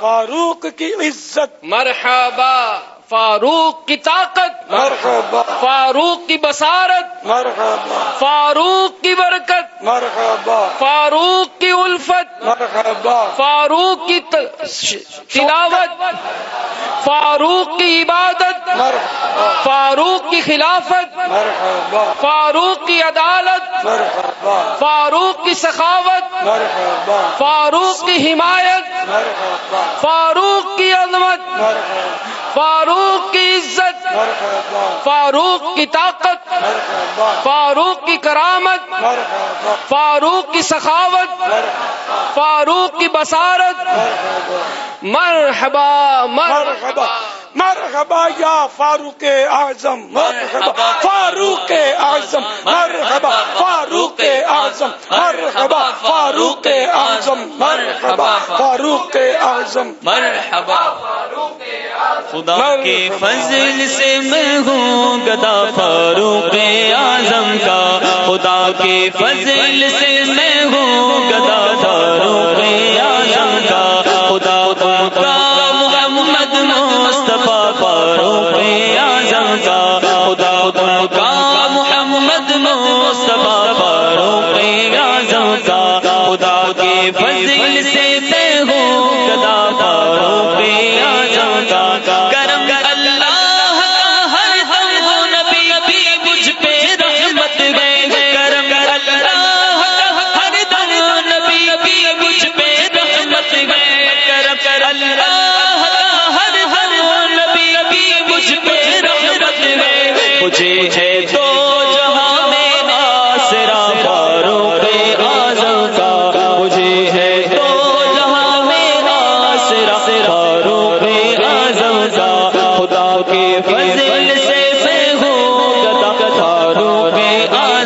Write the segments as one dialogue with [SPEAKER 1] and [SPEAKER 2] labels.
[SPEAKER 1] فاروق کی عزت
[SPEAKER 2] مرحبا فاروق کی طاقت
[SPEAKER 1] مرحبا
[SPEAKER 2] فاروق کی بصارت
[SPEAKER 1] مرحبا
[SPEAKER 2] فاروق کی برکت
[SPEAKER 1] مرحبا
[SPEAKER 2] فاروق کی الفت
[SPEAKER 1] مرحبا
[SPEAKER 2] فاروق کی تلاوت فاروق کی عبادت
[SPEAKER 1] مرحبا
[SPEAKER 2] فاروق کی خلافت
[SPEAKER 1] مرحبا
[SPEAKER 2] فاروق کی عدالت
[SPEAKER 1] مرحبا
[SPEAKER 2] فاروق کی سخاوت
[SPEAKER 1] مرحبا
[SPEAKER 2] فاروق کی حمایت
[SPEAKER 1] مرحبا
[SPEAKER 2] فاروق کی عظمت
[SPEAKER 1] مرحبا
[SPEAKER 2] فاروق کی عزت
[SPEAKER 1] مرحبا
[SPEAKER 2] فاروق کی طاقت
[SPEAKER 1] مرحبا
[SPEAKER 2] فاروق کی کرامت
[SPEAKER 1] مرحبا
[SPEAKER 2] فاروق کی سخاوت فاروق کی بصارت۔ مرحبا
[SPEAKER 1] مرحبا۔ مرحبا یا فاروق اعظم مرحبا۔ فاروق اعظم مرحبا۔ فاروق اعظم مرحبا۔ فاروق اعظم مرحبا۔ فاروق اعظم۔
[SPEAKER 2] مرحبا۔
[SPEAKER 3] خدا کے فضل سے میں ہوں گدا فاروق اعظم کا خدا کے فضل سے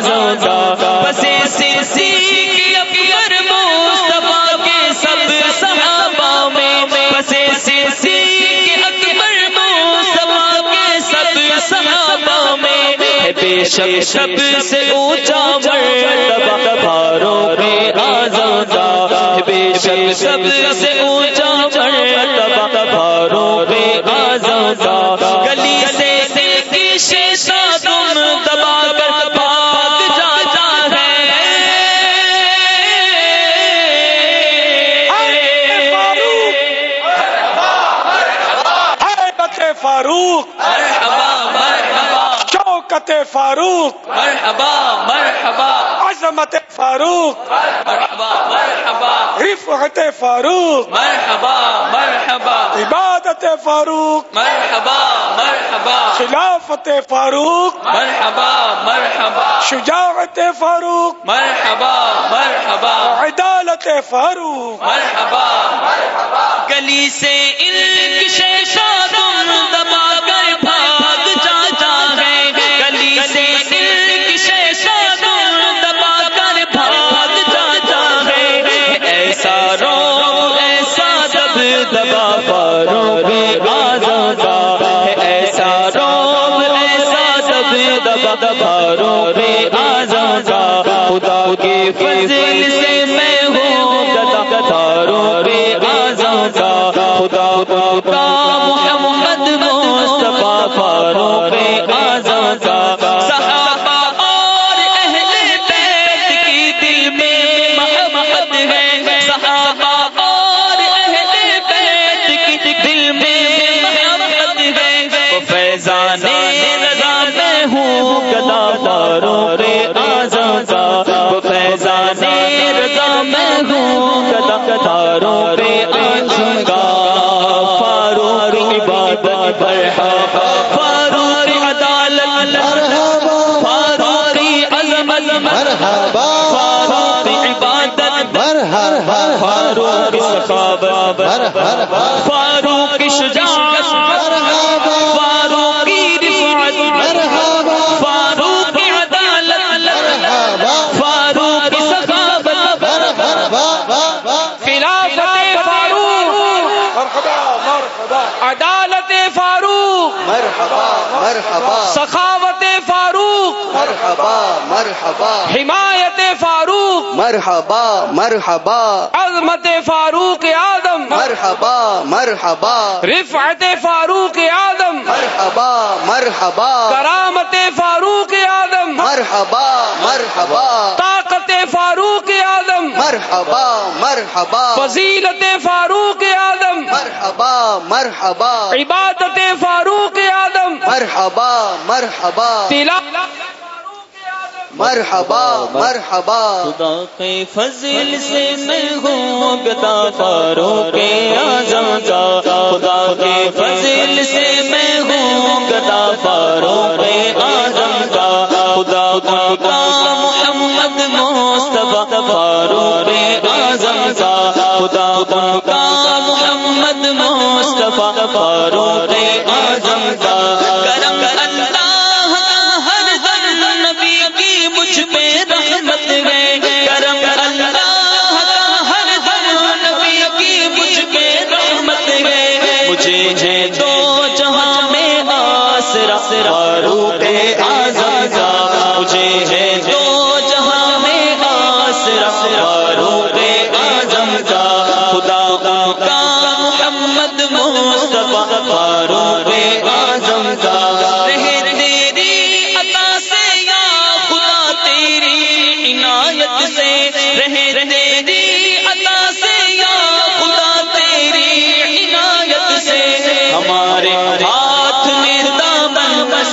[SPEAKER 3] اعظم بسے سی کی اکبر مصطفیٰ کے سب صحابہ میں۔ بسے سی کی اکبر مصطفیٰ کے سب صحابہ میں۔ بے شک سب سے اونچا مرتبہ۔ فاروق اعظم کا ہے بے شک سب سے
[SPEAKER 1] شوکت فاروق۔
[SPEAKER 2] مرحبا مرحبا۔
[SPEAKER 1] عظمت فاروق۔
[SPEAKER 2] مرحبا مرحبا۔
[SPEAKER 1] رفعت فاروق۔
[SPEAKER 2] مرحبا مرحبا۔
[SPEAKER 1] عبادت فاروق۔
[SPEAKER 2] مرحبا مرحبا۔
[SPEAKER 1] خلافت فاروق۔
[SPEAKER 2] مرحبا مرحبا۔
[SPEAKER 1] شجاعت فاروق۔
[SPEAKER 2] مرحبا مرحبا۔
[SPEAKER 1] عدالت فاروق۔
[SPEAKER 2] مرحبا
[SPEAKER 3] گلی سے ان کرو فاروق شجاعت فاروق رفعت فاروق عدالت فاروق سخاوت
[SPEAKER 2] خلافت فاروق عدالت فاروق
[SPEAKER 4] مرحبا مرحبا
[SPEAKER 2] سخاوت فاروق
[SPEAKER 4] مرحبا مرحبا.
[SPEAKER 2] حمایت فاروق.
[SPEAKER 4] مرحبا مرحبا.
[SPEAKER 2] عظمت فاروق آدم.
[SPEAKER 4] مرحبا مرحبا.
[SPEAKER 2] رفعت فاروق آدم.
[SPEAKER 4] مرحبا مرحبا.
[SPEAKER 2] کرامت فاروق آدم.
[SPEAKER 4] مرحبا مرحبا.
[SPEAKER 2] طاقت فاروق آدم.
[SPEAKER 4] مرحبا مرحبا.
[SPEAKER 2] فضیلت فاروق آدم.
[SPEAKER 4] مرحبا مرحبا.
[SPEAKER 2] عبادت فاروق آدم.
[SPEAKER 4] مرحبا مرحبا.
[SPEAKER 2] تلاوت
[SPEAKER 4] مرحبا مرحبا۔
[SPEAKER 3] خدا کے فضل سے میں ہوں گدا فاروق اعظم کا خدا کے فضل سے میں ہوں گدا فاروق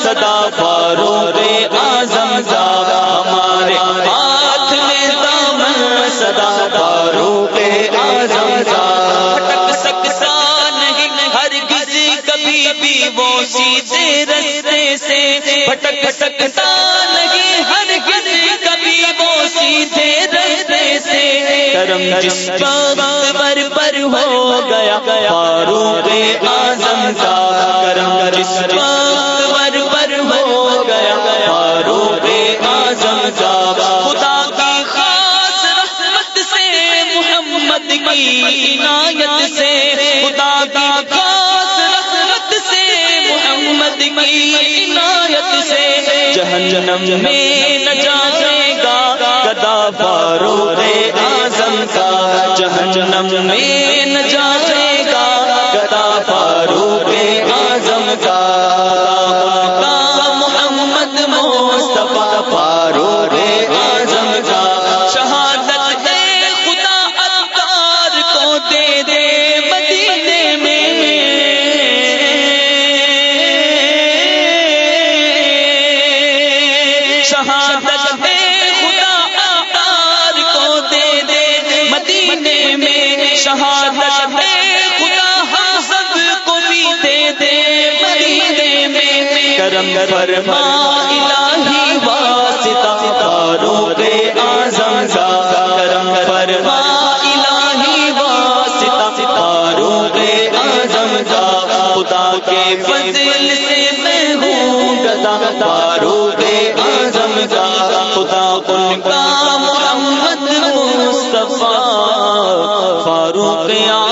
[SPEAKER 3] صدا فاروق اعظم کا۔ ہمارے ہاتھ میں دامن صدا فاروق اعظم کا۔ بھٹک سکتا نہیں ہر کسی کبھی بھی وہ سیدھے رستے سے۔ بھٹک سکتا کرم جس پر پر ہو گیا، فاروق اعظم کا کرم جس پر پر ہو گیا، فاروق اعظم کا خدا کی خاص رحمت سے، محمد کی عنایت سے، خدا کی خاص رحمت سے، محمد کی عنایت سے، جہنم میں نہ جائے گا فاروق اعظم کا جہنم میں کرم فرما الہی واسطہ، فاروق اعظم کا کرم فرما الہی واسطہ، فاروق اعظم کا خدا کے فضل سے میں ہوں گدا فاروق اعظم کا خدا ان کا محمد مصطفیٰ، فاروق اعظم